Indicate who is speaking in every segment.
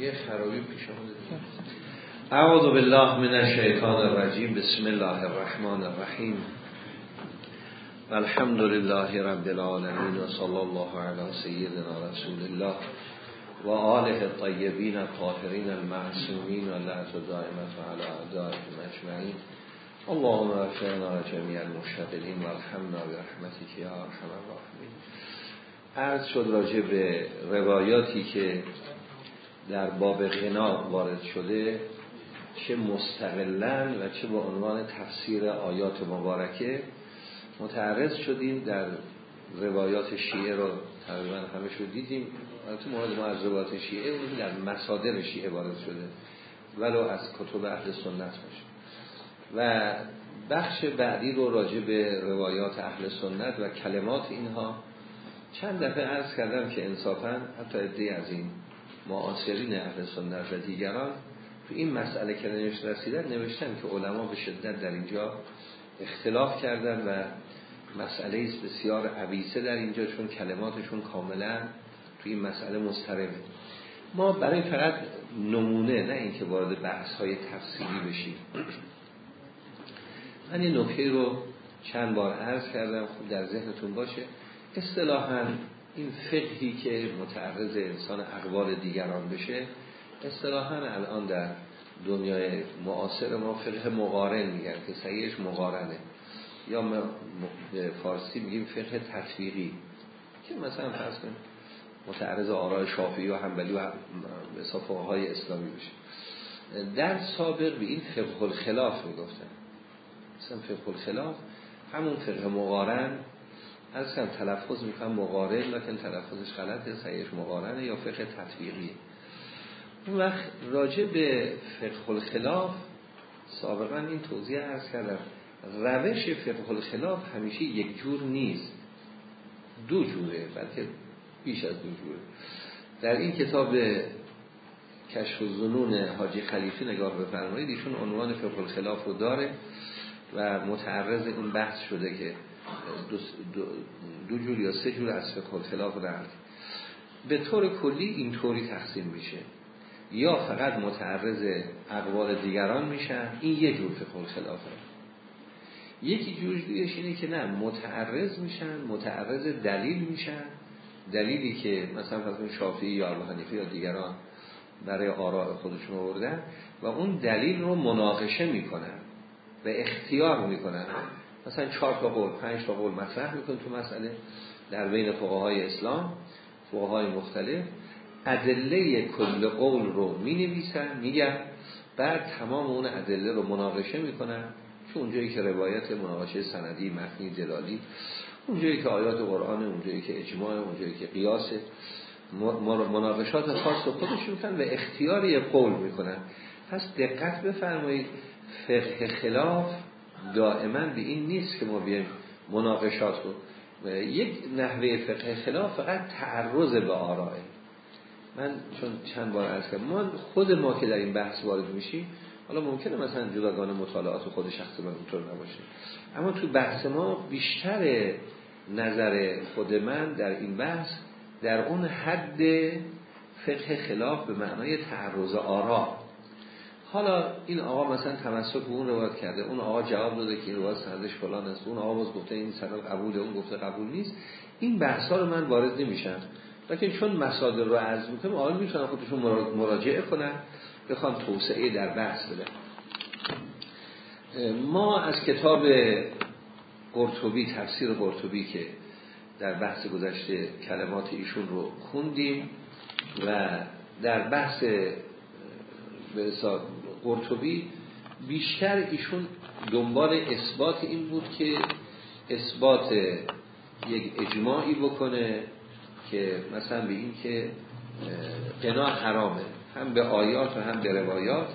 Speaker 1: یه خرابی پیش آمده. اعوذ بالله من الشیطان الرجیم. بسم الله الرحمن الرحیم. الحمد لله رب العالمین و صلی الله علی سیدنا رسول الله و آله الطیبین الطاهرین المعصومین و لعت دائمت و علی اعدائهم اجمعین. اللهم وفقنا جميع المشتغلین و الحمنا برحمتك یا ارحم الراحمین. عرض شد راجع به روایاتی که در باب غنا وارد شده چه مستقلن و چه به عنوان تفسیر آیات مبارکه. متعرض شدیم در روایات شیعه رو تقریبا همه شد دیدیم. تو مورد ما از روایات شیعه در مصادر شیعه وارد شده. ولو از کتب اهل سنت باشه. و بخش بعدی رو راجع به روایات اهل سنت و کلمات اینها چند دفعه عرض کردم که انصافا حتی ادهی از این معاصرین اهل سنت و دیگران تو این مسئله که نوشت رسیدن نوشتن که علما به شدت در اینجا اختلاف کردن و مسئله بسیار عویسه در اینجا چون کلماتشون کاملا توی این مسئله مسترمه ما برای فقط نمونه نه اینکه وارد بحث های تفصیلی بشیم. من این نکته رو چند بار عرض کردم خوب در ذهنتون باشه. اصطلاحا این فقهی که متعرض انسان اقوال دیگران بشه اصطلاحا الان در دنیای معاصر ما فقه مقارن میگن که سعیش مقارنه. یا فارسی میگیم فقه تطبیقی. که مثلا فرض کنیم متعرض آراء شافعی و حنبلی و صفحه های اسلامی بشه. در سابق به این فقه الخلاف می‌گفتن. مثلا فقه الخلاف همون فقه مقارن از کم تلفظ می‌کنم مقارن لکن تلفظش غلطه سعیش مقارنه یا فقه تطبیقیه اون وقت راجع به فقه الخلاف سابقا این توضیح ارز کردم. روش فقه الخلاف همیشه یک جور نیست. دو جوره بلکه بیش از دو جوره. در این کتاب کشف الظنون حاجی خلیفی نگاه بفرمایید ایشون عنوان فقه الخلاف رو داره و متعرض این بحث شده که دو, دو, جور یا سه جور از فقه الخلاف رد به طور کلی اینطوری تقسیم میشه. یا فقط متعرض اقوال دیگران میشن این یه جور فقه الخلافه یکی جور دیگهش اینه که نه متعرض میشن متعرض دلیل میشن. دلیلی که مثلا فرض شافعی یا حنیفه یا دیگران برای آراء خودشون آوردن و اون دلیل رو مناقشه می‌کنن و اختیار می‌کنن. مثلا چهار تا قول پنج تا قول مطرح می‌کنن تو مسئله در بین فقهای اسلام فقهای مختلف. ادله کل قول رو می نویسن میگن بعد تمام اون ادله رو مناقشه می‌کنن چون اونجایی که روایت مناقشه سندی متنی دلالی اونجایی که آیات قرآن اونجایی که اجماع اونجایی که قیاس. مناقشات خاص رو خودش می‌کنن و اختیاری قول می‌کنن. پس دقت بفرمایید فقه خلاف دائما به این نیست که ما بیایم مناقشات رو. یک نحوه فقه خلاف فقط تعرض به آرائه. من چون چند بار عرض کردم ما خود ما که در این بحث وارد میشیم حالا ممکنه مثلا جداگانه مطالعات خود شخص من اونطور نباشه. اما تو بحث ما بیشتر نظر خود من در این بحث در اون حد فقه خلاف به معنای تعرض آرا. حالا این آقا مثلا تمسک به اون روایت کرده اون آقا جواب داده که این روایت سندش فلان است اون آقا باز گفته این سند قبوله اون گفته قبول نیست. این بحث ها رو من وارد نمیشم. لیکن چون مصادر رو عرض می‌کنم آقا می‌تونن خودشون مراجعه کنن بخوام توسعه در بحث بدن ما از کتاب قرطبی تفسیر قرطبی که در بحث گذشته کلمات ایشون رو خوندیم و در بحث قرطبی بیشتر ایشون دنبال اثبات این بود که اثبات یک اجماعی بکنه که مثلا به این که قنا حرامه. هم به آیات و هم به روایات.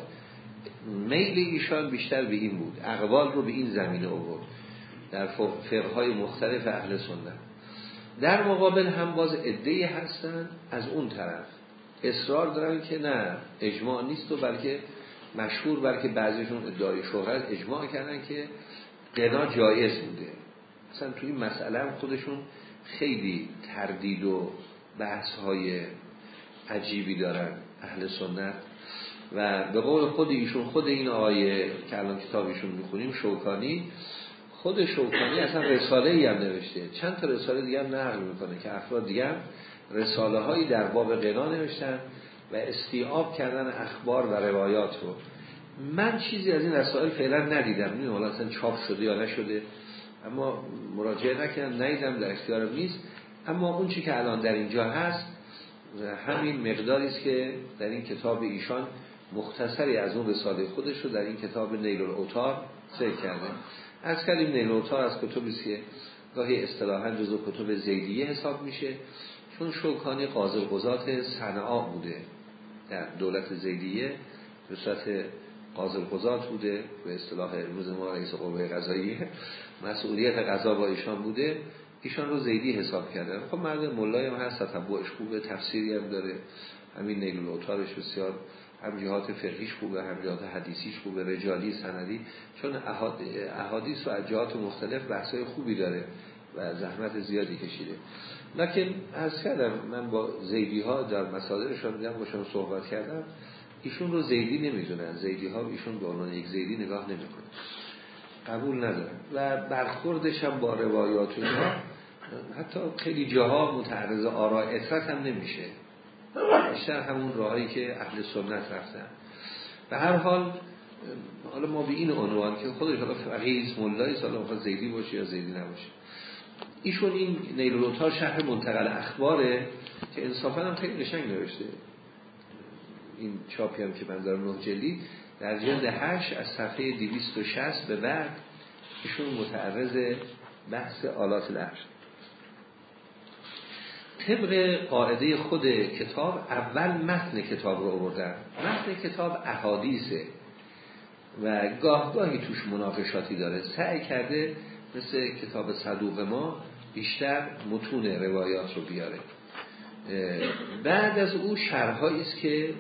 Speaker 1: میل ایشان بیشتر به این بود. اقوال رو به این زمینه آورد. در فرقهای مختلف اهل سنت. در مقابل هم باز ادهی هستن از اون طرف. اصرار دارن که نه اجماع نیست و بلکه مشهور بلکه بعضیشون ادعای شهرت اجماع کردن که قنا جایز بوده. مثلا توی این مسئله هم خودشون خیلی تردید و بحث های عجیبی دارن اهل سنت. و به قول خود ایشون خود این آیه که الان کتاب ایشون می‌خونیم شوکانی خود شوکانی اصلا رساله ای هم نوشته. چند تا رساله دیگه هم نقل می‌کنه که افراد دیگه رساله هایی در باب غنا نوشتن. و استیعاب کردن اخبار و روایات رو. من چیزی از این رسائل فعلا ندیدم. نمی‌دونم حالا اصلا چاپ شده یا نشده. اما مراجعه نکردم ندیدم در اختیارم نیست اما اون چی که الان در اینجا هست همین مقداری است که در این کتاب ایشان مختصری از اون رساله خودش رو در این کتاب نیل الاوتار ذکر کرده. از کلیم نیل الاوتار از کتبی که گاهی اصطلاحا جزو کتب زیدیه حساب میشه. چون شوکانی قاضی قضات صنعا بوده. در دولت زیدیه به صورت قاضی قضات بوده به اصطلاح روز ما رئیس قوه قضایی مسئولیت قضا با ایشان بوده. ایشان رو زیدی حساب کردن. خب مرد مولای هم هست تطبعش خوبه تفسیری هم داره. همین نیل الاوتارش بسیار هم جهات فقهیش خوبه هم جهات حدیثیش خوبه رجالی سندی. چون احادیث و جهات مختلف بحثای خوبی داره و زحمت زیادی کشیده. لکن از کردم من با زیدی ها در مسادرشان دیدم باشم صحبت کردم ایشون رو زیدی نمی‌دونن. زیدی ها ایشون به عنوان یک زیدی نگاه نمی‌کنه قبول ندارن و برخوردش هم با روایات ها حتی خیلی جاها متعرض آراء اطرت هم نمیشه. بیشتر همون راهی که اهل سنت رفتن. به هر حال حالا ما به این عنوان که خودش حالا فقیه مولای سال زیدی باشه یا زیدی نباشه. ایشون این نیلوتار شهر منتقل اخباره که انصافا هم خیلی قشنگ نوشته. این چاپی هم که من دارم نه جلی در جلد هشت از صفحه 260 به بعد ایشون متعرض بحث آلات العرش. طبق قاعده خود کتاب اول متن کتاب رو آوردن. متن کتاب احادیثه. و گاه گاهی توش مناقشاتی داره. سعی کرده مثل کتاب صدوق ما بیشتر متون روایات رو بیاره. بعد از او شرحایی است که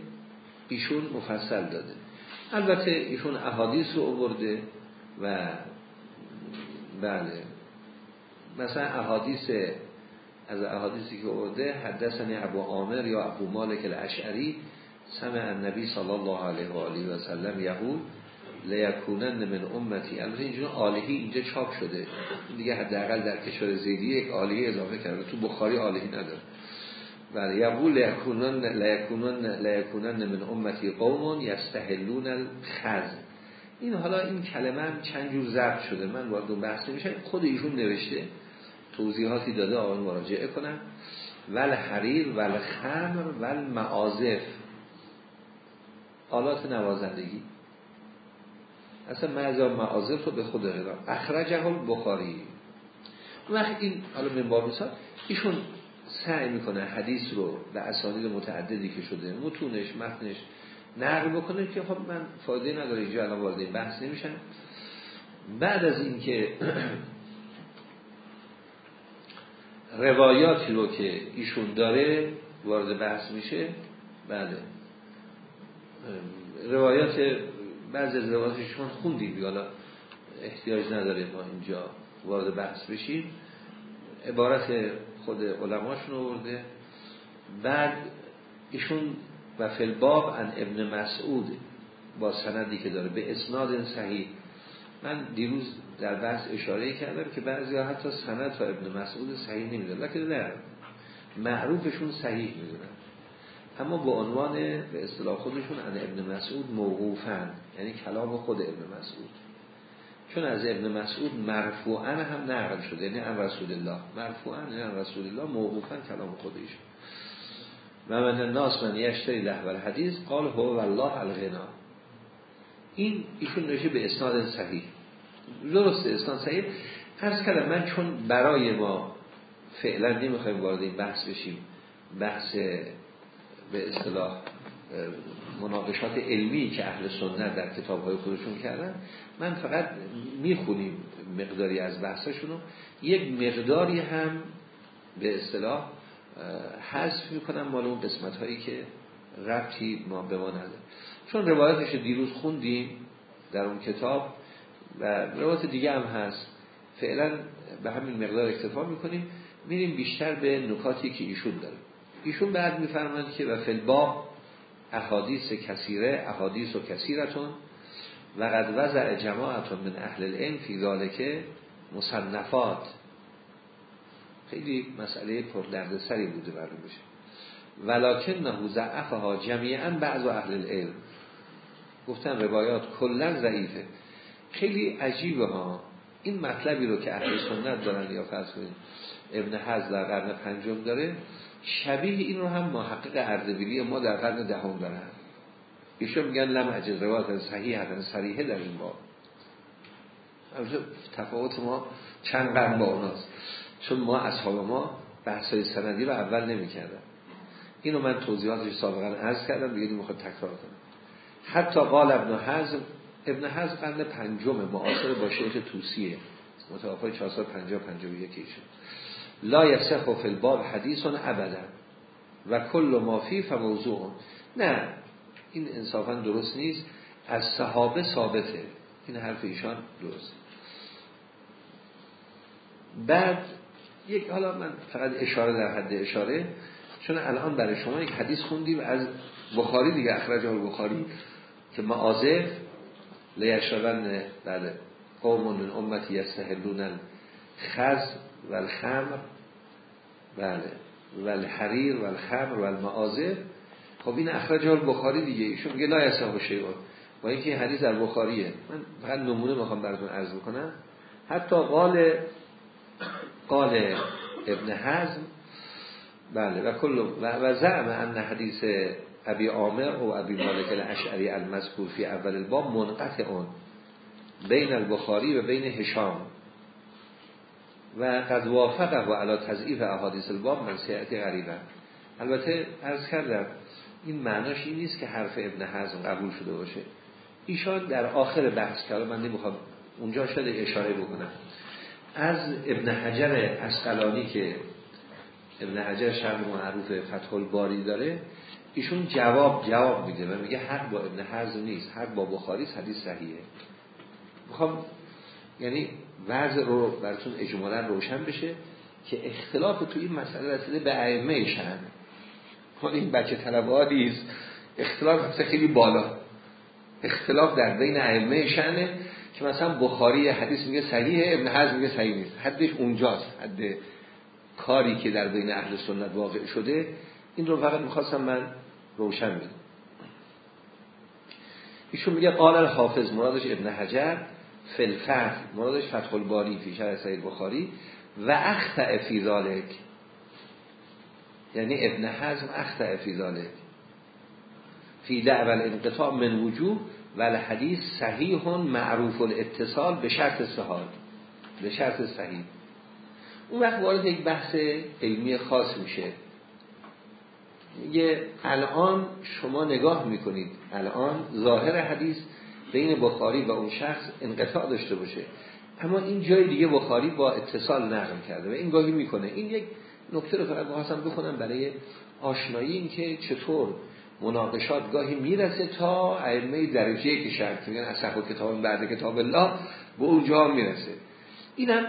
Speaker 1: ایشون مفصل داده. البته ایشون احادیث رو آورده و بله. مثلا احادیث از احادیثی که آورده حدثنی ابو عامر یا ابو مالک الاشعری سمع النبی صلی الله علیه و آله و سلم یقول لیکونن من امتی البته اینجا آلهی اینجا چاپ شده. دیگه حداقل در کشور زیدی یک آلهی اضافه کرده. تو بخاری آلهی نداره. بله یقول لیکونن لیکونن لیکونن من امتی قوم یستحلون الخز این حالا این کلمه هم چند جور ضبط شده. من وارد اون بحث نمیشه خود ایشون نوشته. توضیحاتی داده آن مراجعه کنم ول حریر ول خمر ول معازف آلات نوازندگی. اصلا معذا معازف رو به خود غدا اخرجه بخاری. وقت این حالا من باب ایشون سعی می‌کنه حدیث رو به اسانید متعددی که شده متونش متنش نقل بکنه که خب من فایده نداره اینجا الان وارد این بحث نمیشن بعد از اینکه روایاتی رو که ایشون داره وارد بحث میشه بله. روایات بعضی از روایاتشون خوندیم حالا احتیاج نداره ما اینجا وارد بحث بشیم. عبارت خود علماشون آورده بعد ایشون و فلباب ان ابن مسعود با سندی که داره. به اسناد صحیح. من دیروز در بحث اشاره کردم که بعضی حتی سند تا ابن مسعود صحیح نمی‌دونن. لکن نه. معروفشون صحیح می‌دونن. اما با عنوان به اصطلاح خودشون ان ابن مسعود موقوفن. یعنی کلام خود ابن مسعود. چون از ابن مسعود مرفوعا هم نقل شده. یعنی ان رسول الله. مرفوعا یعنی ان رسول الله موقوفا کلام خودش و من الناس من یشتری لحول حدیث قال هو والله الغنا. این ایشون نوشه به اسناد صحیح. درسته اسناد صحیح. پس کردم من چون برای ما فعلا نمی‌خوایم وارد بحث بشیم بحث به اصطلاح مناقشات علمی که اهل سنت در کتاب های خودشون کردن من فقط می‌خونیم مقداری از بحثشونو. یک مقداری هم به اصطلاح حذف می‌کنم مال اون قسمت هایی که ربطی ما به ما نداره. چون روایتش دیروز خوندیم در اون کتاب و روایت دیگه هم هست. فعلا به همین مقدار اکتفا می‌کنیم. میریم بیشتر به نکاتی که ایشون داره. ایشون بعد میفرماند که و فلبا احادیث کثیره احادیث و کثیرتون و قد وضع جماعتون من اهل العلم فی ذالک مصنفات. خیلی مسئله پر سری بوده برای بشه ولکن نه ضعفها جمیعا بعض اهل العلم. گفتن روایات کلا ضعیفه. خیلی عجیبه ها. این مطلبی رو که اهل سنت دارن یا ابن حز در قرن پنجم داره شبیه این رو هم محقق اردبیلی ما در قرن دهم دارن. ایشون میگن لم عجز روایت صحیح هستن صریحه در این باب. تفاوت ما چند قرن با اوناست. چون ما اصحاب ما بحثای سندی رو اول نمی کردن اینو من توضیحاتش سابقا عرض کردم دیگه می‌خواد تکرار کنم. حتی قال ابن حزم ابن حزم قرن پنجم معاصر با شیخ توسیه متوفای 450 51 ایشون لا یصح فی الباب حدیث ابدا و کل ما فی فموضوع. نه این انصافا درست نیست. از صحابه ثابته. این حرف ایشان درست. بعد یک حالا من فقط اشاره در حد اشاره. چون الان برای شما یک حدیث خوندیم از بخاری دیگه اخرج بخاری که معاذف لیشربن بله قوم من امتی یستهلون خز و الخمر بله و الحریر و الخمر و المعاذف خب این اخرج بخاری دیگه ایشون میگه لا یصح شیء با اینکه این حدیث در بخاریه. من فقط نمونه می‌خوام براتون عرض بکنم. حتی قال قال ابن حزم بله و کل و زعم ان حدیث ابی عامر و ابی مالک الاشعری المذکور فی اول الباب منقطع اون بین البخاری و بین هشام. و قد وافقه و علا تضعیف احادیث الباب من سیعتی غریبه. البته عرض کردم این معناش این نیست که حرف ابن حزم قبول شده باشه. ایشان در آخر بحث که من نمی‌خوام اونجا شده اشاره بکنم. از ابن حجر اسقلانی که ابن حجر شرح معروف فتح الباری داره ایشون جواب جواب میده و میگه حق با ابن حزم نیست حق با بخاری حدیث صحیحه. می‌خوام یعنی وضع رو براتون اجمالا روشن بشه که اختلاف تو این مسئله رسیده به ائمه شن این بچه طلبه است اختلاف خیلی بالا. اختلاف در بین ائمه شنه که مثلا بخاری حدیث میگه صحیحه ابن حزم میگه صحیح نیست. حدش اونجاست. حد کاری که در بین اهل سنت واقع شده این رو فقط می‌خواستم من روشن بدم ایشون میگه قال الحافظ مرادش ابن حجر. فلفت مرادش فتح الباری فی شرح سید بخاری. و اخطع فی ذالک یعنی ابن حزم اخطع فی ذالک فی دعوال انقطاع من وجوه و الحدیث صحیح معروف الاتصال به شرط صحاد به شرط صحیح. اون وقت وارد یک بحث علمی خاص میشه. میگه الان شما نگاه می‌کنید. الان ظاهر حدیث بین بخاری و اون شخص انقطاع داشته باشه. اما این جای دیگه بخاری با اتصال نقل کرده و این گاهی می‌کنه. این یک نکته رو فقط بخواستم بکنم برای آشنایی این که چطور مناقشات گاهی می‌رسه تا ائمه درجه که شرط میگن اصحاب کتاب بعد کتاب الله به اونجا می‌رسه. اینم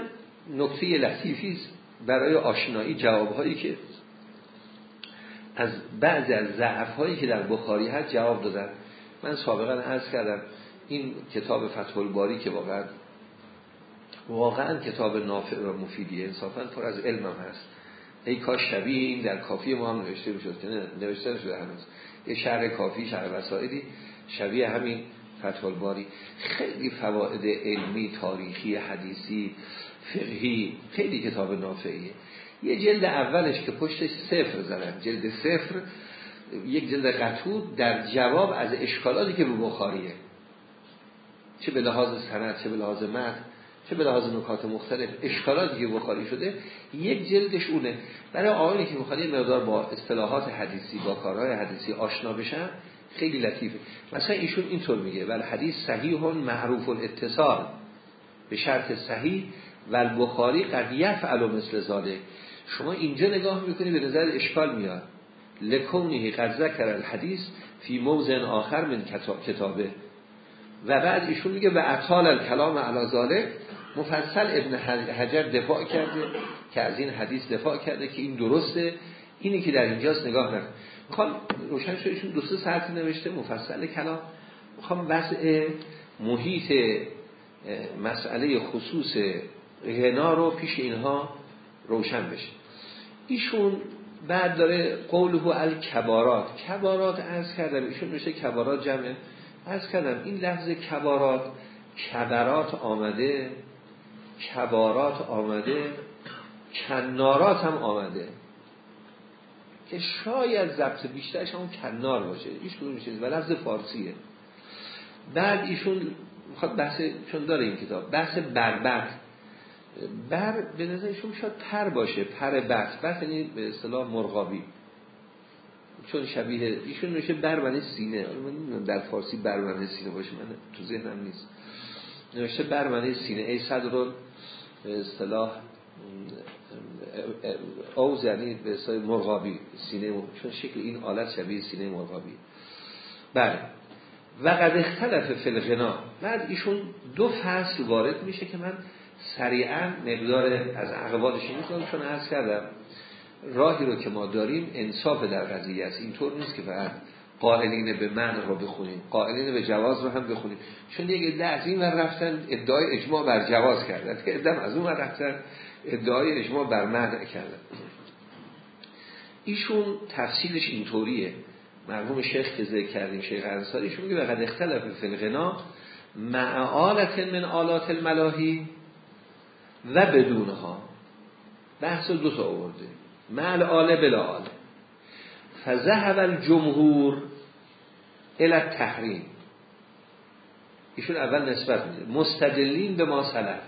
Speaker 1: نکته لطیفی برای آشنایی جوابهایی که از بعضی از ضعف هایی که در بخاری هست جواب دادن. من سابقا عرض کردم این کتاب فتح الباری که واقعا واقعا کتاب نافع و مفیدیه. انصافا پر از علم هم هست. ای کاش شبیه این در کافی ما هم نوشته بشد که نه نوشته نشده هنوز. یه شهر کافی شهر وسائلی شبیه همین فتح الباری خیلی فواید علمی تاریخی حدیثی فقهی خیلی کتاب نافعیه. یه جلد اولش که پشتش صفر زدن. جلد صفر یک جلد قطود در جواب از اشکالاتی که رو بخاریه. چه به لحاظ سند چه به لحاظ متن چه به لحاظ نکات مختلف اشکالاتی که بخاری شده یک جلدش اونه. برای آقایی که بخاری مقدار با اصطلاحات حدیثی با کارهای حدیثی آشنا بشن خیلی لطیفه. مثلا ایشون اینطور میگه ولی حدیث صحیح معروف الاتصال به شرط صحیح و بخاری قد یفعل مثل زاده شما اینجا نگاه می‌کنی به نظر اشکال میاد. لکونی قد ذکر الحدیث فی موضع آخر من کتابه. و بعد ایشون میگه و اطال الکلام ذالک. مفصل ابن حجر دفاع کرده که از این حدیث دفاع کرده که این درسته. اینی که در اینجاست نگاه نکن. کال روشن شدیشون دو سه ساعت نوشته مفصل کلام. می‌خوام وضع محیط مسئله خصوص غنا رو پیش اینها روشن بشه. ایشون بعد داره قوله الکبارات. کبارات از کردم. ایشون میشه کبارات جمعه از کردم این لفظ کبارات کبرات آمده کبارات آمده کنارات هم آمده. که شاید ضبط بیشترش هم کنار باشه ایش کدوم میشه و لفظ فارسیه. بعد ایشون می‌خواد بحث چون داره این کتاب بحث بربر بر به نظرشون شاید پر باشه پر بس بس یعنی به اصطلاح مرغابی. چون شبیه ایشون میشه برمنه سینه. در فارسی برمنه سینه باشه من تو ذهنم نیست. نوشته برمنه سینه. ای صدر به اصطلاح اوز یعنی به اصطلاح مرغابی سینه چون شکل این آلت شبیه سینه مرغابی. بله. و قد اختلف فلغنا بعد ایشون دو فصل وارد میشه که من سریعا مقدار از عقباتش می‌کنم چون عرض کردم. راهی رو که ما داریم انصاف در قضیه است. اینطور نیست که فقط قائلین به من رو بخونیم. قائلین به جواز رو هم بخونیم. چون یک ده از این ور رفتن ادعای اجماع بر جواز کردن. ادام از اون ور رفتن ادعای اجماع بر من کردن. ایشون تفصیلش اینطوریه. مرحوم شیخ که ذکر کردیم شیخ انصاری ایشون میگه وقد اختلف فی الغنا مع من آلات الملاهی و بدونها. بحث دو تا آورده. مع آله بلا آله. فذهب الجمهور الى تحریم ایشون اول نسبت میده. مستدلین به ما سلف.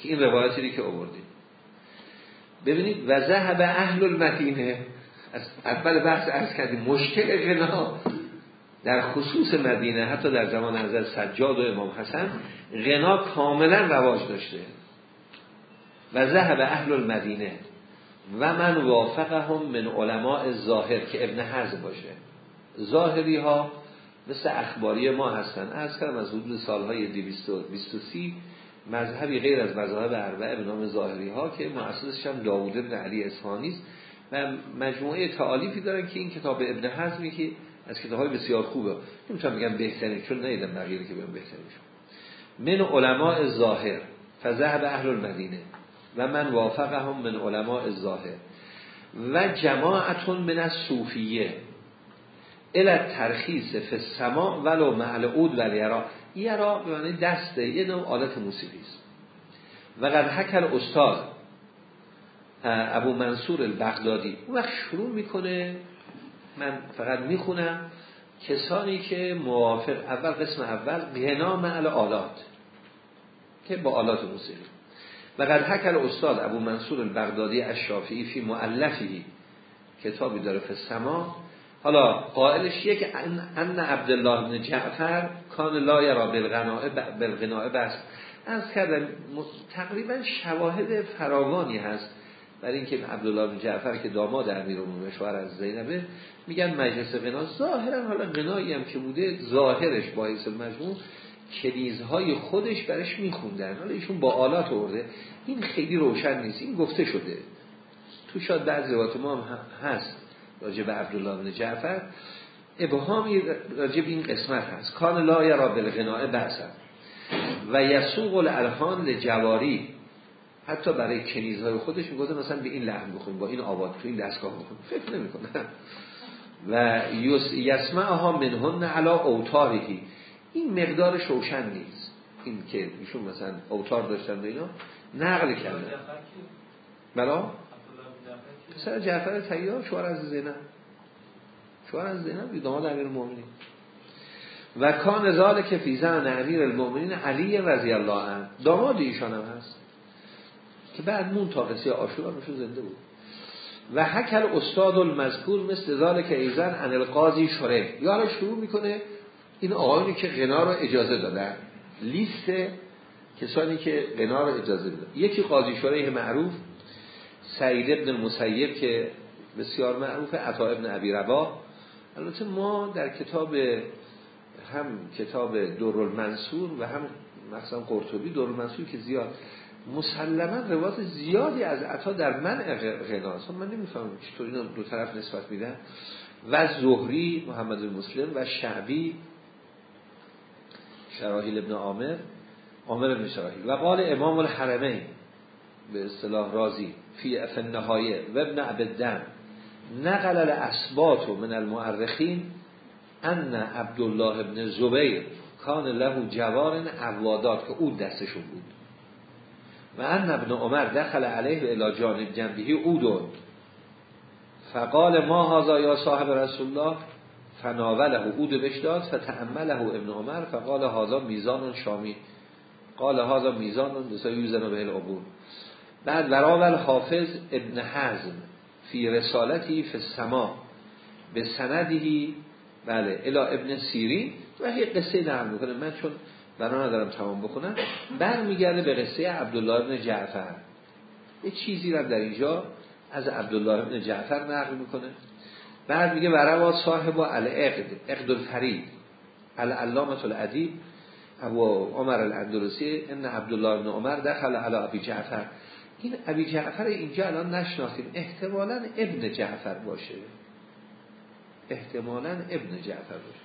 Speaker 1: که این روایتی که آوردیم ببینید و ذهب اهل المدینه از اول بحث ارز کردیم مشکل غنا در خصوص مدینه حتی در زمان حضرت سجاد و امام حسن غنا کاملا رواج داشته. و ذهب اهل المدینه. و من وافقهم من علماء ظاهر که ابن حزم باشه. ظاهری ها مثل اخباری ما هستن. از کردم از حدود سالهای 223 مذهبی غیر از مذهب اربعه به نام ظاهری ها که مؤسسش هم داوود ابن علی اصفهانی و مجموعه تعالیفی دارن که این کتاب ابن حزمی که از کتاب های بسیار خوبه. نمی‌تونم بگم بهترین چون نیدم بقیه که بگم بهترین من علماء ظاهر فذهب اهل المدینه. و من وافقهم من علماء ظاهر و جماعتون من از صوفیه. الى ترخیص فی السماع ولو معل عود و یرا یرا به معنی دسته یه نوع آلت موسیقی است. و قد حکر استاد ابو منصور البغدادی. اون وقت شروع می‌کنه من فقط می‌خونم کسانی که موافق اول قسم اول غنا معل آلات که با آلات موسیقی. و قد حکر استاد ابو منصور البغدادی الشافعی فی مؤلفی کتابی داره سما حالا قائلش یک ان عبدالله بن جعفر کان لا یرا بالغناء بس. از کردم تقریبا شواهد فراوانی هست. برای اینکه عبدالله بن جعفر که داماد امیرالمومنین شوهر از زینبه میگن مجلس غنا. ظاهرا حالا غنایی هم که بوده ظاهرش باعث مجموع کنیزهای خودش برش میخوندن. حالا ایشون با آلات آورده. این خیلی روشن نیست. این گفته شده. تو شاید بعض روایت ما هم هست. راجع به عبدالله بن جعفر. ابهامی راجع این قسمت هست. کان لا یرا بالغناء بحثن و یسوق الالحان لجواری. حتی برای کنیزهای خودش می‌گفته مثلا به این لحن بخونیم. با این آواز تو این دستگاه بخونیم. فکر نمی‌کنه و یسمعها منهن علا اوتارهی این مقدار روشن نیست. این که ایشون مثلا اوتار داشتن و اینا نقل کرده بلا؟ سر جعفر تیار شوهر از زینب. شوهر از زینب داماد امیر المؤمنین و کان زال که فیزن امیر المؤمنین علی رضی الله عنه. داماد ایشان هم هست. که بعد مون تا قصه آشورا نشون زنده بود. و حکل استاد المذکور مثل که ایزن ان القاضی شره یا شروع می‌کنه این آقایونی که غنا رو اجازه دادن لیست کسانی که غنا رو اجازه دادن. یکی قاضی شورای معروف سعید ابن المسیب که بسیار معروف عطا ابن عبی ربا البته ما در کتاب هم کتاب دور المنصور و هم مثلا قرطبی دور المنصور که زیاد مسلما روایت زیادی از عطا در من غناست من نمی‌فهمم چطور اینا دو طرف نسبت میدن. و زهری محمد مسلم و شعبی شراحیل ابن عامر عامر ابن شراحیل. و قال امام الحرمین به اصطلاح رازی فی نهایه و ابن عبدن نقل الاسبات من المؤرخین ان عبدالله ابن زبیر کان له جوار اقوادات که او دستشون بود. و ان ابن عمر دخل علیه الى جانب جنبهی اودون فقال ما هذا یا صاحب رسول الله؟ فناوله اود بشداد فتعمله ابن عمر فقال هذا میزان شامی. قال هذا میزان یوزن به العبور. بعد وراول حافظ ابن حزم فی رسالتی فی السما. به سندهی بله الا ابن سیرین. و یه قصه نرم می‌کنه. من چون بنا ندارم تمام بکنم برمیگرده به قصه عبدالله ابن جعفر. یه چیزی رو در اینجا از عبدالله ابن جعفر نقل می‌کنه. بعد میگه وروا صاحب الاقد اقد الفرید العلامه الادیب ابو عمر الاندلسی ان عبدالله ابن عمر دخل علی ابی جعفر. این ابی جعفر اینجا الان نشناختیم احتمالا ابن جعفر باشه. احتمالا ابن جعفر باشه.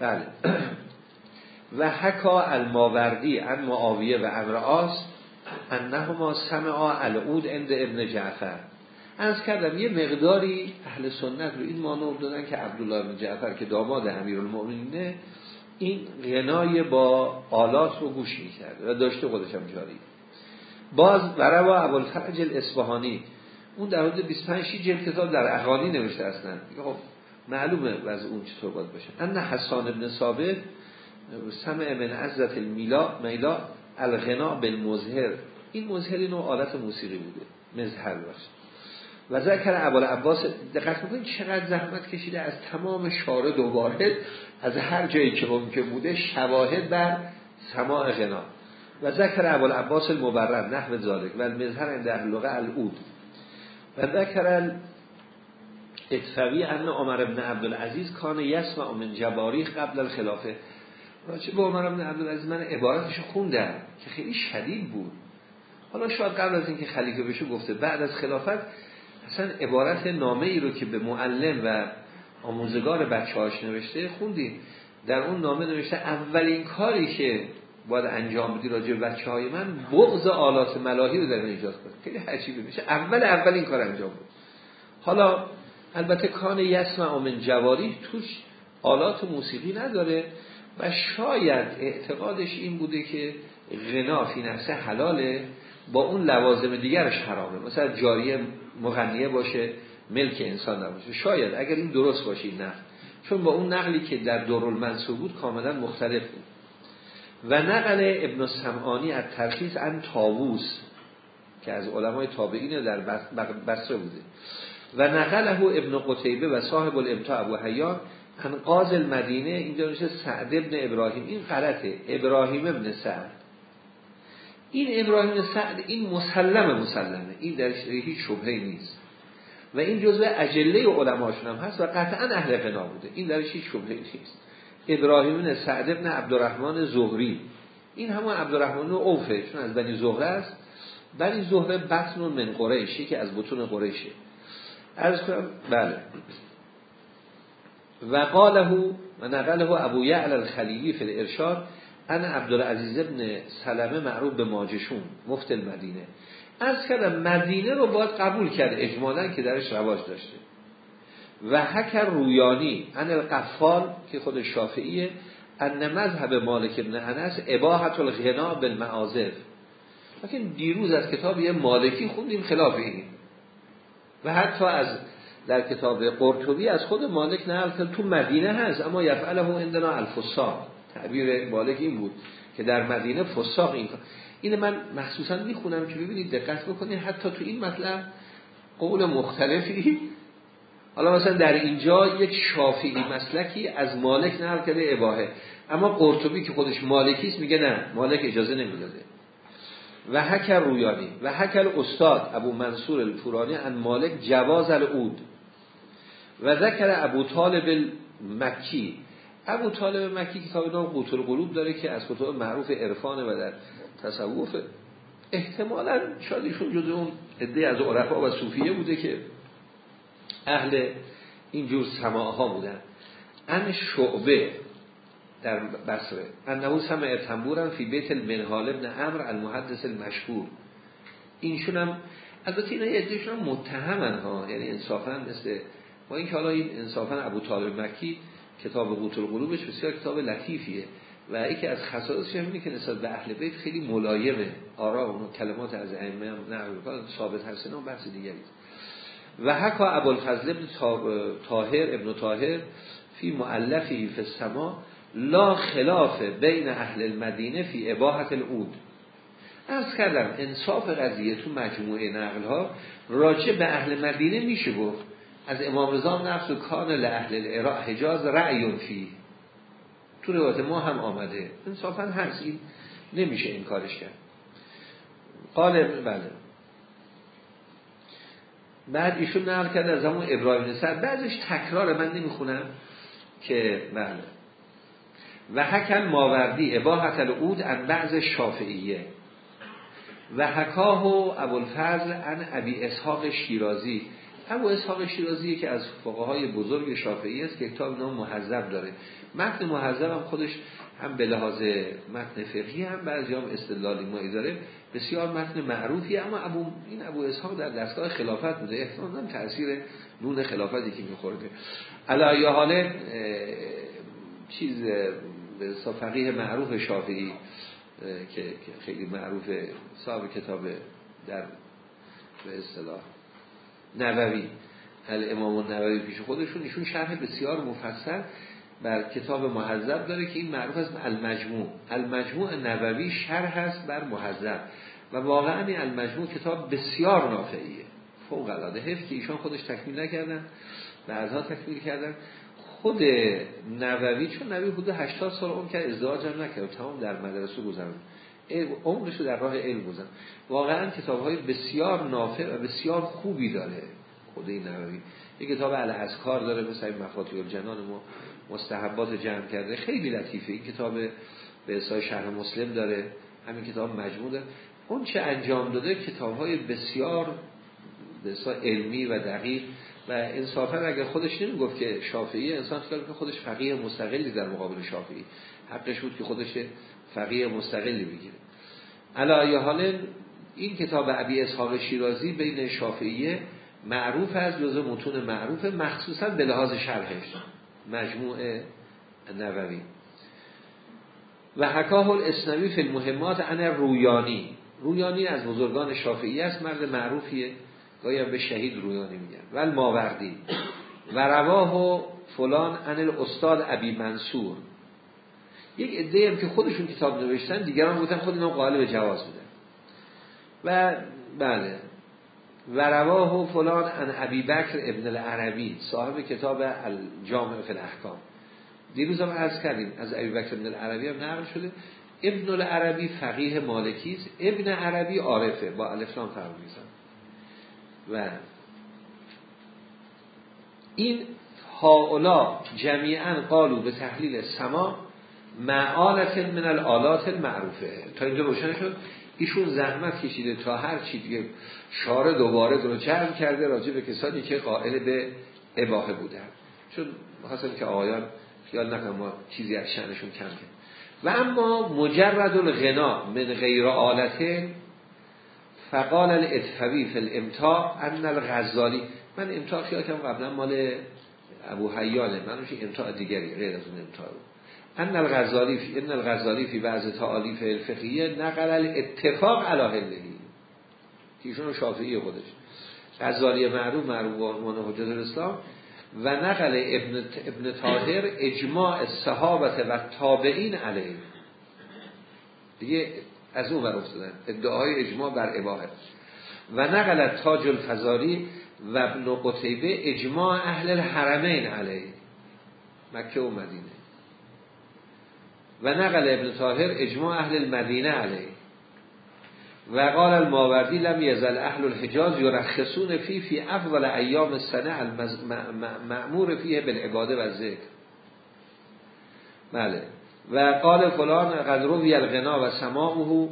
Speaker 1: بله. و حکا الماوردی ان معاویه و امرآس انهما سمعا العود عند ابن جعفر. از کردم یه مقداری اهل سنت رو این مانور دادن که عبدالله بن جعفر که داماد امیرالمؤمنینه این غنای با آلات رو گوش می‌کرده و داشته خودشم جاری. باز برای ابوالفرج الاصفهانی اون در حدود 25 جلد کتاب در اغانی نوشته هستن. خب معلومه وضع اون چطور باید باشه. ان حسان ابن ثابت سمع من عزت المیلا میلا الغنا بالمظهر. این مظهر اینو آلت موسیقی بوده مظهر باشه. و ذکر ابوال عباس دقت بکنید چقدر زحمت کشیده از تمام شارد و واحد از هر جایی که ممکن بوده شواهد بر سماع غنا. و ذکر ابوال عباس المبرد نحو ذالک و المظهر در لغه العود. و ذکر اتفوی ان عمر ابن عبدالعزیز کان یسمع من جباری قبل الخلافه راجع به عمر ابن عبدالعزیز من عبارتش خوندم که خیلی شدید بود. حالا شاید قبل از اینکه خلیفه بشه گفته بعد از خلافت اصلا عبارت نامه ای رو که به معلم و آموزگار بچه هاش نوشته خوندیم. در اون نامه نوشته اولین کاری که باید انجام بدی راجع بچه های من بغض آلات ملاهی رو در این ایجاد کنه خیلی عجیبه. میشه اول اول این کار انجام بود. حالا البته کان یسمع من جواری توش آلات موسیقی نداره و شاید اعتقادش این بوده که غنا فی نفسه حلاله با اون لوازم دیگرش حرامه. مثلا جاریه مغنیه باشه ملک انسان نباشه. شاید اگر این درست باشه این نقل چون با اون نقلی که در دورالمنصوب بود کاملا مختلف بود. و نقل ابن سمعانی از ترخیص ان تاووس که از علمای تابعین در بصره بوده. و نقله ابن قتیبه و صاحب الامتاع ابو حیان ان قاز المدینه اینجا نوشته سعد ابن ابراهیم. این غلطه. ابراهیم ابن سعد. این ابراهیم سعد این مسلم مسلمه. این در هیچ شبهه نیست. و این جزء اجله علماشون هم هست و قطعا اهل غنا بوده. این درش هیچ شبهه نیست. ابراهیم سعد ابن عبدالرحمن زهری. این همون عبدالرحمن اوفه چون از بنی زهره است. بنی زهره بطن من قریشی که از بطون قریشه از کنم بله. و قاله و نقله ابو یعل الخلیلی فی الارشاد انا عبدالعزیز ابن سلمه معروف به ماجشون مفت المدینه. از کردم مدینه رو باید قبول کرد اجمالا که درش رواج داشته. و حکر رویانی ان القفال که خود شافعیه ان مذهب مالک ابن انس اباحت الغنا بالمعازف. لیکن دیروز از کتاب یه مالکی خوندیم خلاف این و حتی از در کتاب قرطبی از خود مالک نه تو مدینه هست اما یفعله عندنا الفساق تعبیر مالک این بود که در مدینه فساق این این من مخصوصا می‌خونم که ببینید دقت بکنید حتی تو این مطلب قول مختلفی. حالا مثلا در اینجا یک شافعی مسلکی از مالک نقل کرده اباهه. اما قرطبی که خودش مالکی است میگه نه مالک اجازه نمی‌داده. و حکر رویانی و حکر استاد ابو منصور الفورانی ان مالک جواز العود. و ذکر ابو طالب مکی ابو طالب مکی کتاب نام قوتل قلوب داره که از کتاب معروف عرفانه و در تصوف احتمالا شاید ایشون اون عده از عرفا و صوفیه بوده که اهل اینجور سماعها بودن. ان شعبه در بصره. انه سمع تنبورن فی بیت المنهال ابن امر المحدث المشهور. اینشون هم البته اینا یه هم متهمن ها. یعنی انصافا مثل با این که حالا این انصافا ابو طالب مکی کتاب قوت القلوبش بسیار کتاب لطیفیه و یکی از خصائصش اینه که نسبت به اهل بیت خیلی ملایمه. آرا و کلمات از ائمه نقل ثابت هست و بحث دیگری و حکا ابوالفضل ابن طاهر ابن طاهر فی مؤلفی فی السما لا خلاف بین اهل المدینه فی اباحت العود. از کردم انصاف قضیه تو مجموعه نقل ها راجع به اهل مدینه میشه گفت. از امام رضا نفس و کان لأهل العراق حجاز رعیون فی. تو روایت ما هم آمده. انصافا هست این نمیشه این کارش کرد. قال بله. بعد ایشون نقل کرده از همون ابراهیم نصر بعدش تکرار من نمی‌خونم که بله. و حکم ماوردی اباحت العود ان بعض شافعیه. و حکاه و ابوالفضل ان ابی اسحاق شیرازی. ابو اسحاق شیرازی که از فقهای بزرگ شافعی است که کتاب نام محذب داره. متن محذب هم خودش هم به لحاظ متن فقهی هم بعضی هم استدلالی مایی داره بسیار متن معروفی اما ابو این ابو اسحاق در دستگاه خلافت بوده. احتمالاً تاثیر نون خلافتی که میخورده. علی حال چیز به فقیه معروف شافعی که خیلی معروف صاحب کتاب در به اصطلاح. نووی. امام نووی پیش خودشون ایشون شرح بسیار مفصل بر کتاب محذب داره که این معروف است المجموع. المجموع نووی شرح هست بر محذب. و واقعا این المجموع کتاب بسیار نافعیه. فوق العاده حیف که ایشان خودش تکمیل نکردن بعضها تکمیل کردن. خود نووی چون نووی حدود 80 سال اون که ازدواج هم نکرد. تمام در مدرسه گذرون عمرش در راه علم گذرون واقعا کتاب های بسیار نافع و بسیار خوبی داره. خود این نووی یک کتاب کار داره مثل مفاتیح الجنان ما مستحبات جمع کرده. خیلی لطیفه. این کتاب به اصلاح شهر مسلم داره. همین کتاب مجموع داره. اون چه انجام داده کتاب های بسیار به علمی و دقیق و انصافا اگر خودش نمی‌گفت که شافعی انسان خیال که خودش فقیه مستقلی در مقابل شافعی. حقش بود که خودش فقیه مستقلی بگیره علا حال این کتاب ابی اسحاق شیرازی بین شافعیه معروف از جزء متون معروف مخصوصا به لحاظ شرحش. مجموع نووی. و حکاه الاسنوی فی المهمات ان رویانی. رویانی از بزرگان شافعی است مرد معروفیه. گاهی به شهید رویانی میگن. ول ماوردی و رواه فلان ان الاستاد ابی منصور. یک عده هم که خودشون کتاب نوشتن دیگران گفتن خود اینا قالب جواز بودن. و بله. و رواه و فلان ان ابی بکر ابن العربی صاحب کتاب الجامع فی الاحکام. دیروز هم عرض کردیم از ابی بکر ابن العربی هم نقل شده. ابن العربی فقیه مالکی است. ابن عربی عارفه. با الفلام فرق و این هاولا جمیعا قالو به تحلیل سما معالت من الالات المعروفه. تا اینجا روشن شد. ایشون زحمت کشیده تا هر چی دیگه شاره دوباره رو جمع کرده راجع به کسانی که قائل به اباحه بودن. چون حاصل که آقایان خیال نکنم ما چیزی از شأنشون کم کرد و اما مجرد الغنا من غیر آلته فقال الاتفوی فی الامتاع ان الغزالی. من امتاع خیال کنم قبلا مال ابو حیانه من روش امتاع دیگری غیر از اون امتاع رو ان الغزالی فی ان الغزالی فی بعض تعالیف الفقهیه نقل الاتفاق علی هلهی ایشون شافعی خودش. غزالی معروف معروف عنوان حجت الاسلام. و نقل ابن ابن طاهر اجماع صحابت و تابعین علیه. دیگه از اون بر افتادن. ادعای اجماع بر اباحه و نقل تاج الفزاری و ابن قتیبه اجماع اهل الحرمین علیه. مکه و مدینه. و نقل ابن طاهر اجماع اهل المدینه علیه. و قال الماوردی لم یزل اهل الحجاز یرخصون فی فی افضل ایام السنه المأمور فیه بالعباده و ذکر بله. و قال فلان قد روی الغنا و سماعه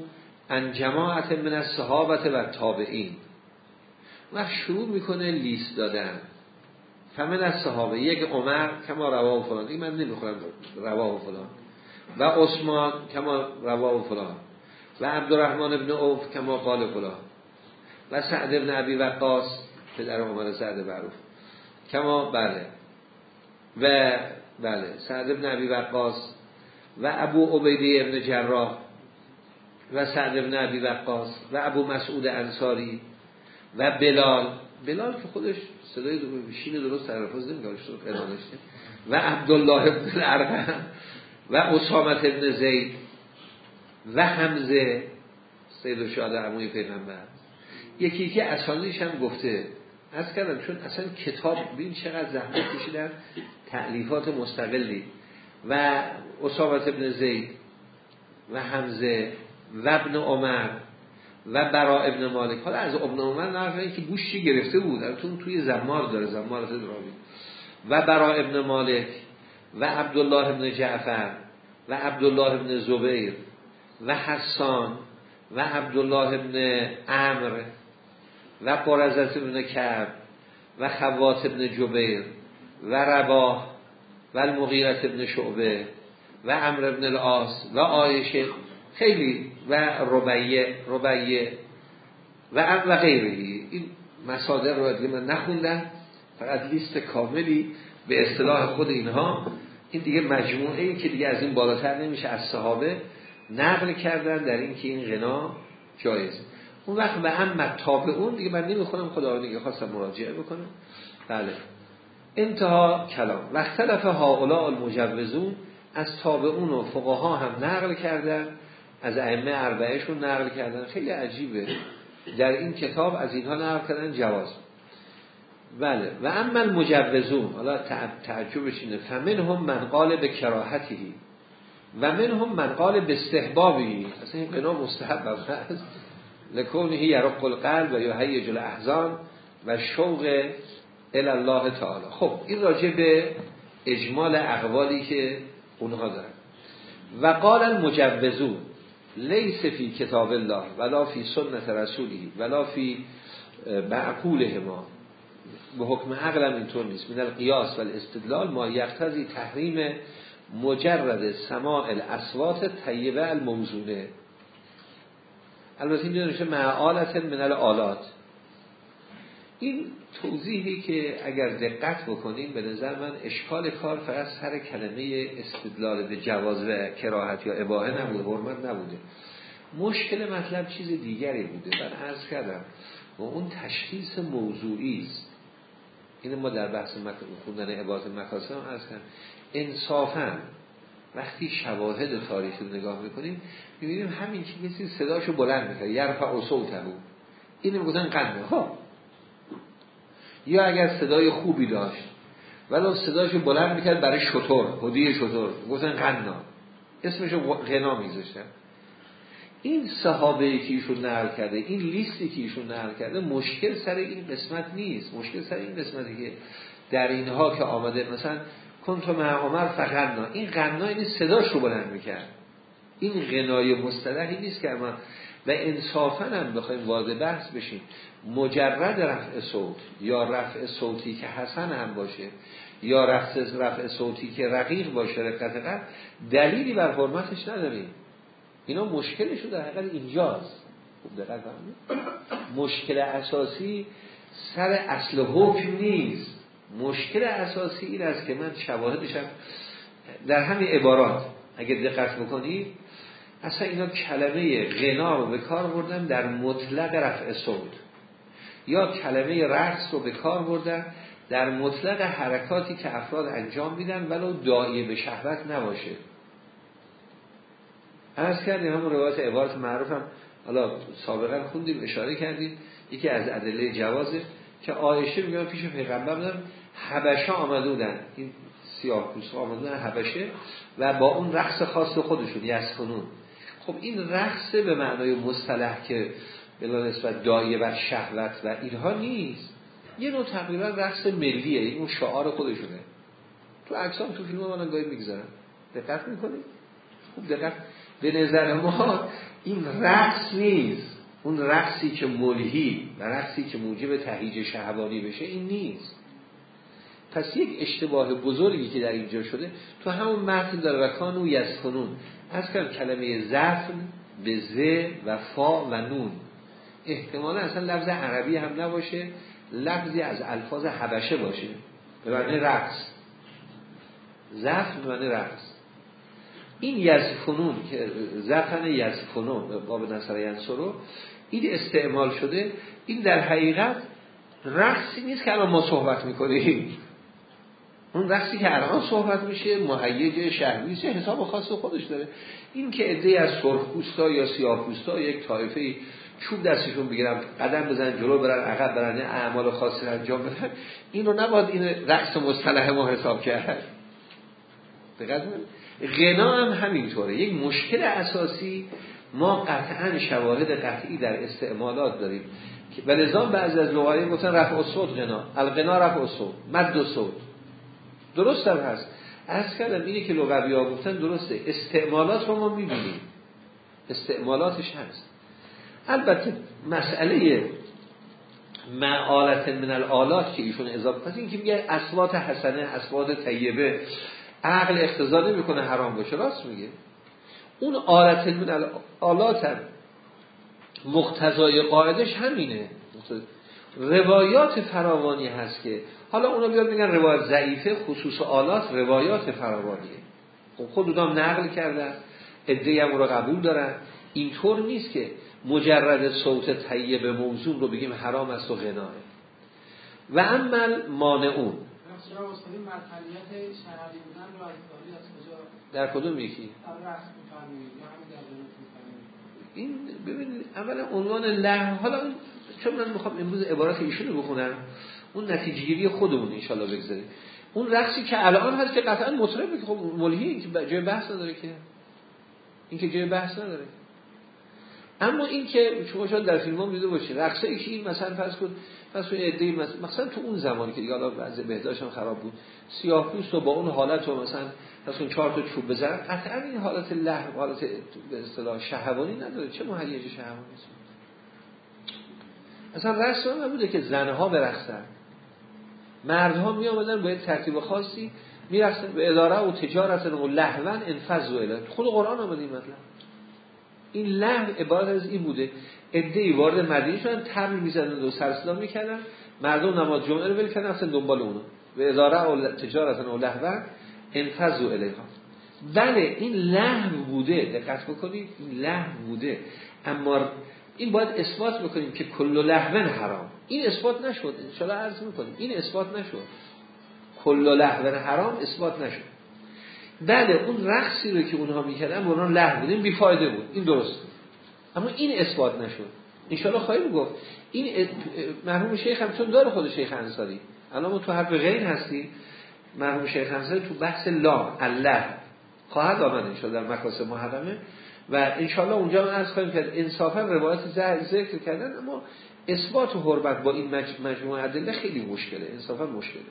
Speaker 1: ان جماعت من الصحابت و تابعین و شروع می‌کنه لیست دادن. فمن از صحابه یک عمر کما روا و فلان. این من نمی‌خورم روا و فلان. و عثمان کما روا و فلان و عبدالرحمن ابن عوف کما قال فلان و سعد ابن عبی وقاص پدر عمر سعد معروف کما بله. و بله سعد ابن عبی وقاص و ابو عبیده ابن جراح و سعد ابن عبی وقاص و ابو مسعود انصاری و بلال. بلال که خودش صدای شین درست تلفظ نمیگه و عبدالله ابن الارقم. و اسامت ابن زید و حمزه سید و شاد عموی پیغمبر. یکی که اسانیش هم گفته از کردم چون اصلا کتاب بین چقدر زحمت کشیدن تعلیفات مستقلی. و اسامت ابن زید و حمزه و ابن عمر و برا ابن مالک. حالا از ابن عمر نرفه که گوشی گرفته بود البته توی زمار داره زمار راوی و برا ابن مالک و عبدالله ابن جعفر و عبدالله ابن زبیر و حسان و عبدالله ابن عمر و قرزت ابن کعب و خوات ابن جبیر و رباه و المغیرت ابن شعبه و عمر ابن العاص و آیشه خیلی و ربیه ربیه و و غیره این مصادر رو دیگه من نخوندم فقط لیست کاملی به اصطلاح خود اینها. این دیگه مجموعه ای که دیگه از این بالاتر نمیشه از صحابه نقل کردن در این که این غنا جایز اون وقت به هم اون دیگه من نمی‌خونم خدا دیگه خواستم مراجعه بکنم. بله. انتها کلام. و اختلف هاولا المجوزون از تابعون و فقها هم نقل کردن از ائمه اربعهشون نقل کردن. خیلی عجیبه. در این کتاب از اینها نقل کردن جواز. بله. و اما المجوزون حالا تعجبش اینه. فمن هم من قال به کراهتی و من هم من قال به استحبابی. اصلا این قنا مستحب است لکونه یرق القلب و یهیج الاحزان و شوق الله تعالی. خب این راجع به اجمال اقوالی که اونها دارن. و قال المجوزون لیس فی کتاب الله ولا فی سنت رسولی ولا فی معقوله ما به حکم عقلم اینطور نیست. من القیاس و الاستدلال ما یقتضی تحریم مجرد سماع الاصوات طیبه الموزونه. البته این نشه معالت من الالات این توضیحی که اگر دقت بکنیم به نظر من اشکال کار فقط سر کلمه استدلال به جواز و کراهت یا اباهه نبوده حرمت نبوده. مشکل مطلب چیز دیگری بوده. من عرض کردم و اون تشخیص موضوعی است. این ما در بحث خوندن عبادت مکاسم عرض کردم. انصافا وقتی شواهد تاریخی رو نگاه می‌کنیم می‌بینیم همین که کسی صداشو بلند می‌کنه یرفع و صوته. اینو می‌گفتن قنده ها یا اگر صدای خوبی داشت ولو صداشو بلند می‌کرد برای شطور هدیه شطور. گفتن قنا. اسمشو غنا میذاشتن. این صحابه که ایشون نقل کرده این لیستی که ایشون نقل کرده مشکل سر این قسمت نیست. مشکل سر این قسمتی که در اینها که آمده مثلا کنتو مع عمر فغنا این غنا این صداش رو بلند می‌کرد. این غنای مصطلحی نیست که اما و انصافا هم بخوایم وارد بحث بشیم. مجرد رفع صوت یا رفع صوتی که حسن هم باشه یا رفع, رفع صوتی که رقیق باشه قد دلیلی بر حرمتش نداریم. اینا مشکلش رو در حقیقت اینجاست. خوب دقت مشکل اساسی سر اصل حکم نیست. مشکل اساسی این است که من شواهدشم در همین عبارات اگه دقت بکنید اصلا اینا کلمه غنا رو به کار بردن در مطلق رفع صوت. یا کلمه رقص رو به کار بردن در مطلق حرکاتی که افراد انجام میدن ولو دایه به شهوت نباشه. عرض کردیم همون روایت عبارت معروف هم حالا سابقا خوندیم اشاره کردیم. یکی از ادله جوازه که آیشه میگن پیش پیغمبر بودن حبشه آمده بودن این سیاه پوست آمده حبشه و با اون رقص خاص خودشون یسخنون خب این رقص به معنای مصطلح که بلا نسبت دایه و شهوت و اینها نیست. یه نوع تقریبا رقص ملیه این شعار خودشونه. تو اکسام تو فیلم من گاهی می‌گذارن. دقت می‌کنید خوب دقت. به نظر ما این رقص نیست. اون رقصی که ملهی و رقصی که موجب تهیج شهوانی بشه این نیست. پس یک اشتباه بزرگی که در اینجا شده تو همون متن داره و کانو یزفنون از کلم کلمه زفن به ز و فا و نون. احتمالا اصلا لفظ عربی هم نباشه لفظی از الفاظ حبشه باشه. به معنی رقص. زفن به معنی رقص. این یزفنون که زفن یزفنون باب نصر ینصرو این استعمال شده این در حقیقت رقصی نیست که الان ما صحبت می‌کنیم. اون رقصی که الان صحبت میشه مهیج شهری حساب خاص خودش داره. این که عده از سرخپوستا یا سیاهپوستا یک طایفه چوب دستشون بگیرن قدم بزن جلو برن عقب برن اعمال خاصی انجام بدن این رو نباید این رقص مصطلح ما حساب کرد. دقت غنا هم همینطوره. یک مشکل اساسی ما قطعا شواهد قطعی در استعمالات داریم. و لذا بعضی از لغایی گفتن رفع صوت غنا. الغنا رفع صوت مد و صوت درست هم هست. از کردم اینه که لغوی ها گفتن درسته. استعمالات رو ما می‌بینیم. استعمالاتش هست. البته مسئله معالت من الالات که ایشون اضافه پس این که میگه اسوات حسنه اسوات طیبه. عقل اقتضا نمی‌کنه حرام باشه راست میگه اون آلت من الالات هم مقتضای قاعدش همینه. روایات فراوانی هست که حالا اونا بیاد میگن روایت ضعیفه خصوص آلات روایات فراوانیه. خب خود اونام نقل کردن ادهی هم رو قبول دارن. اینطور نیست که مجرد صوت طیب موضوع رو بگیم حرام است و غناه. و عمل مانعون در کدوم یکی؟ این ببینید اولا عنوان له حالا چون من می‌خوام امروز عبارت ایشون رو بخونم اون نتیجه گیری خودمون انشالله بگذاریم. اون رقصی که الان هست که قطعا مطربه که خب ملهی که جای بحث نداره که. این که جای بحث نداره. اما این که شما شاید در فیلم هم دیده باشید رقصه که این مثلا فرض کن پس اون عده مثلا تو اون زمانی که دیگه حالا بعضی بهداشت خراب بود سیاه پوست و با اون حالت و مثلا پس اون چهار تا چوب بزن قطعا این حالت له حالت به اصطلاح شهوانی نداره. چه مهیج شهوانی است؟ اصلا رسم نبوده که زنها برقصن مردها می آمدن با ترتیب خاصی میرقصن به اداره و تجارت و لهون انفذ و خود قرآن آمده این مطلب. این لحو عبارت از این بوده. ادهی وارد مدینه شدن تبل می‌زدن و سرسلا می‌کردن. مردم نماز جمعه رو ول کردن اصلا دنبال اونو و اداره و تجارت و انفذ و الیها. بله این لحو بوده. دقت بکنید این لحو بوده. اما این باید اثبات بکنیم که کل لحون حرام. این اثبات نشد. ان عرض می‌کنیم. این اثبات نشد. کل لحون حرام اثبات نشد. بله اون رقصی رو که اونها می‌کردن بران لحو بودیم بیفایده بود. این درست. اما این اثبات نشد. انشاءالله خواهیم گفت. این مرحوم شیخ هم چون داره خود شیخ انصاری. الان ما تو حرف غیر هستی مرحوم شیخ انصاری تو بحث لا الله. خواهد آمد انشاءالله در مکاس محرمه. و انشاءالله اونجا من از خواهیم کرد انصافا روایت ذکر کردن اما اثبات و حرمت با این مجموعه ادله خیلی مشکله. انصافا مشکله.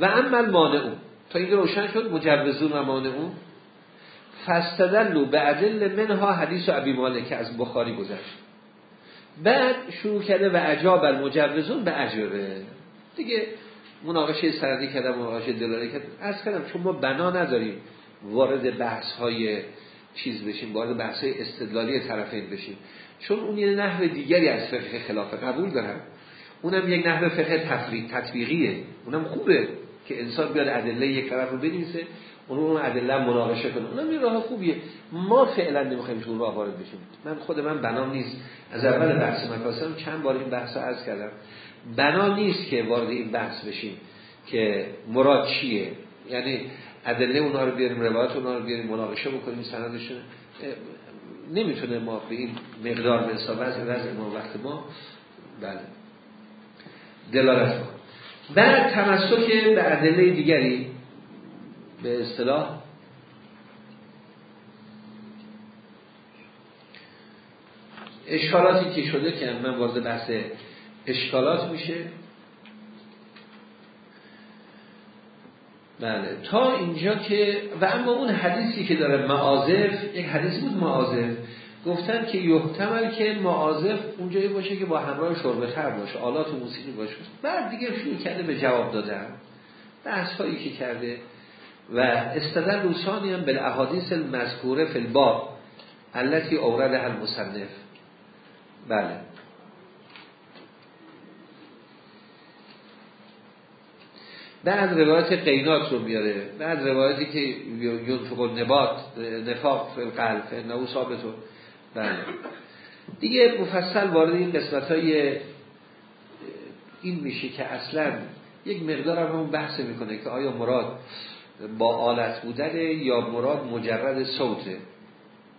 Speaker 1: و عمل مانعون تا این روشن شد مجوزون و مانعون فستدلو به عدل منها حدیث و عبی مالک از بخاری گذشت. بعد شروع کرده و عجاب المجوزون به عجبه دیگه مناقشه سندی کردم مناقشه دلالی کردم. از کردم چون ما بنا نداریم وارد بحث های چیز بشیم وارد بحث های استدلالی طرفین بشیم. چون اون یه نحو دیگری از فقه خلافه قبول دارم اونم یک نحو فقه تطبیقیه. اونم خوبه. که انسان بیاد ادله یک طرف رو بنویسه اون اون ادله مناقشه کنه. اونم یه راه خوبیه. ما فعلا نمی‌خوایم تو راه وارد بشیم. من خود من بنا نیست. از اول بحث مکاسم چند بار این بحث عرض کردم. بنا نیست که وارد این بحث بشیم که مراد چیه. یعنی ادله اونا رو بیاریم روایت اونا رو بیاریم مناقشه بکنیم سندشون. نمی‌تونه ما به این مقدار به حساب از ما وقت ما. بله. دلالت کنه بعد تمسک به ادله دیگری به اصطلاح اشکالاتی که شده که من وارد بحث اشکالات میشه. بله تا اینجا که و اما اون حدیثی که داره معاذف یک حدیث بود معاذف گفتن که یحتمل که معاذف اونجایی باشه که با همراه شرب خر باشه. آلات و موسیقی باشه. بعد دیگه شروع کرده به جواب دادن. بحث هایی که کرده و استدل روسانی هم به احادیث المذکوره فی الباب التي اورده المصنف. بله. بعد روایت قینات رو میاره بعد روایتی که ینفق نبات نفاق فی القلب ثابت. بله. دیگه مفصل وارد این قسمت های این میشه که اصلا یک مقدار هم بحث می‌کنه که آیا مراد با آلت بودنه یا مراد مجرد صوته.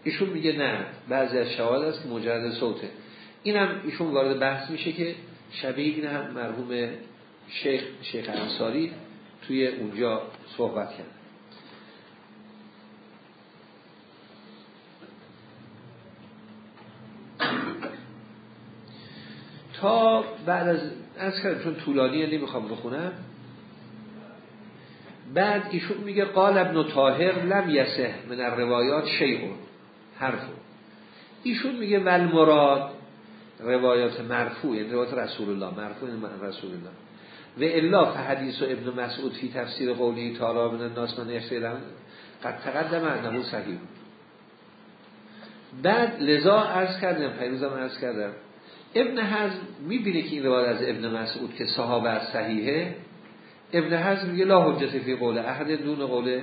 Speaker 1: ایشون میگه نه بعضی از شواهد است مجرد صوته. اینم ایشون وارد بحث میشه که شبیه این هم مرحوم شیخ شیخ انصاری توی اونجا صحبت کرد. تا بعد از از کردم چون طولانیه نمی‌خوام بخونم. بعد ایشون میگه قال ابن طاهر لم یسه من الروایات شیعون حرفو ایشون میگه ول مراد روایات مرفوع یعنی روایات رسول الله مرفوع یعنی رسول الله و الا فحدیث و ابن مسعود فی تفسیر قولی تعالی من الناس من یشترم قد تقدم انه صحیح. بعد لذا عرض کردم پیروزم عرض کردم. ابن حزم می‌بینه که این روایت از ابن مسعود که صحابه از صحیحه. ابن حزم میگه لا حجت فی قول احد دون قول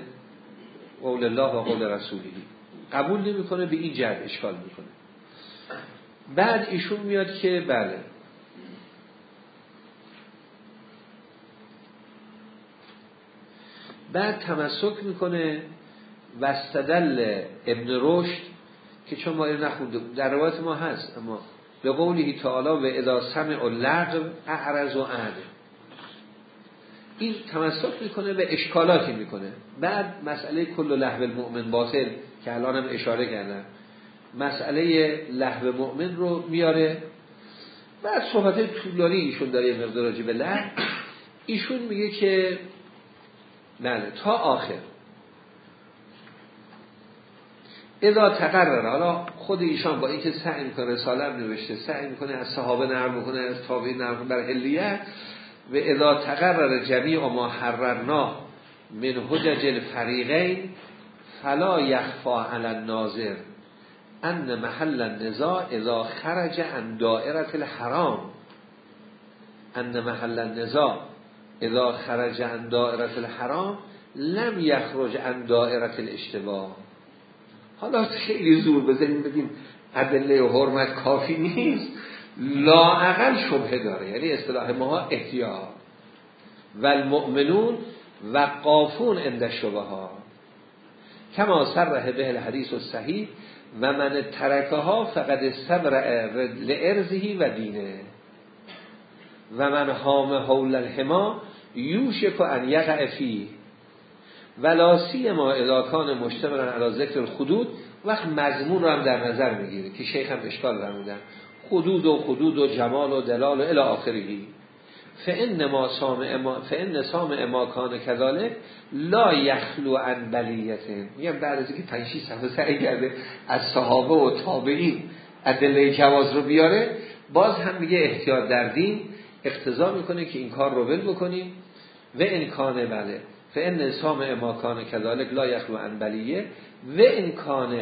Speaker 1: قول الله و قول رسولی قبول نمی‌کنه به این جهت اشکال می‌کنه. بعد ایشون میاد که بله. بعد تمسک می‌کنه وستدل ابن رشد که چون ما نخونده در روایت ما هست اما به قولی تعالی و اذا سمع و اعرض و این تمسک می‌کنه به اشکالاتی می‌کنه. بعد مسئله کل لحو المؤمن باطل که الان هم اشاره کردن مسئله لحو مؤمن رو میاره بعد صحبت طولانی ایشون داره یه مقدار به لحو ایشون میگه که بله تا آخر. اذا تقرر حالا خود ایشان با اینکه سعی می‌کنه رساله نوشته سعی می‌کنه از صحابه نرم می‌کنه از تابعین نرم بر هلیه و اذا تقرر جمیع ما حررنا من حجج الفریقین فلا یخفا علی الناظر ان محل النزاع اذا خرج عن دائره الحرام. ان محل النزاع اذا خرج عن دائره الحرام لم یخرج عن دائره الاشتباه حالا خیلی زور بزنیم بگیم ادله حرمت کافی نیست. لاعقل شبه داره. یعنی اصطلاح ما احتیاط. و المؤمنون و قافون شبه ها کما سرح به الحدیث و صحیح و من ترکه ها فقط صبر لعرزهی و دینه. و من حام حول الحما یوشک ان یقع فی ولاسی ما اداکان مشتمل علی ذکر الخدود. وقت مضمون رو هم در نظر می‌گیره که شیخ هم اشکال فرمودن خدود و خدود و جمال و دلال و الی آخری فان ما سامع ما سامع کان کذالک لا یخلو عن بلیته میگم بعد از اینکه 5 6 صفحه سعی کرده از صحابه و تابعین ادله جواز رو بیاره باز هم میگه احتیاط در دین اقتضا می‌کنه که این کار رو ول بکنیم. و امکانه بله. فان سامع ما کان کذالک لا یخلو عن بلیه و امکان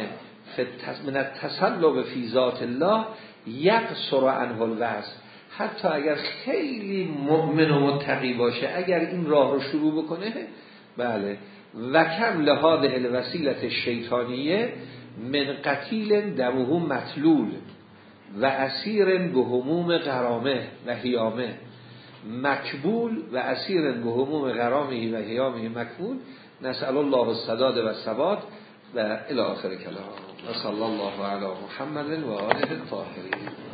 Speaker 1: من التسلب فی ذات الله یقصر عنه الوصف حتی اگر خیلی مؤمن و متقی باشه اگر این راه رو شروع بکنه بله. و کم لحاظ الوسیلت شیطانیه من قتیل دمه مطلول و اسیر به هموم قرامه و هیامه مکبول و اسیر به هموم غرامه و هیامه مکبول. نسأل الله الصداد و ثبات و الى آخر کلام. و صلی الله علی محمد و آله الطاهرین.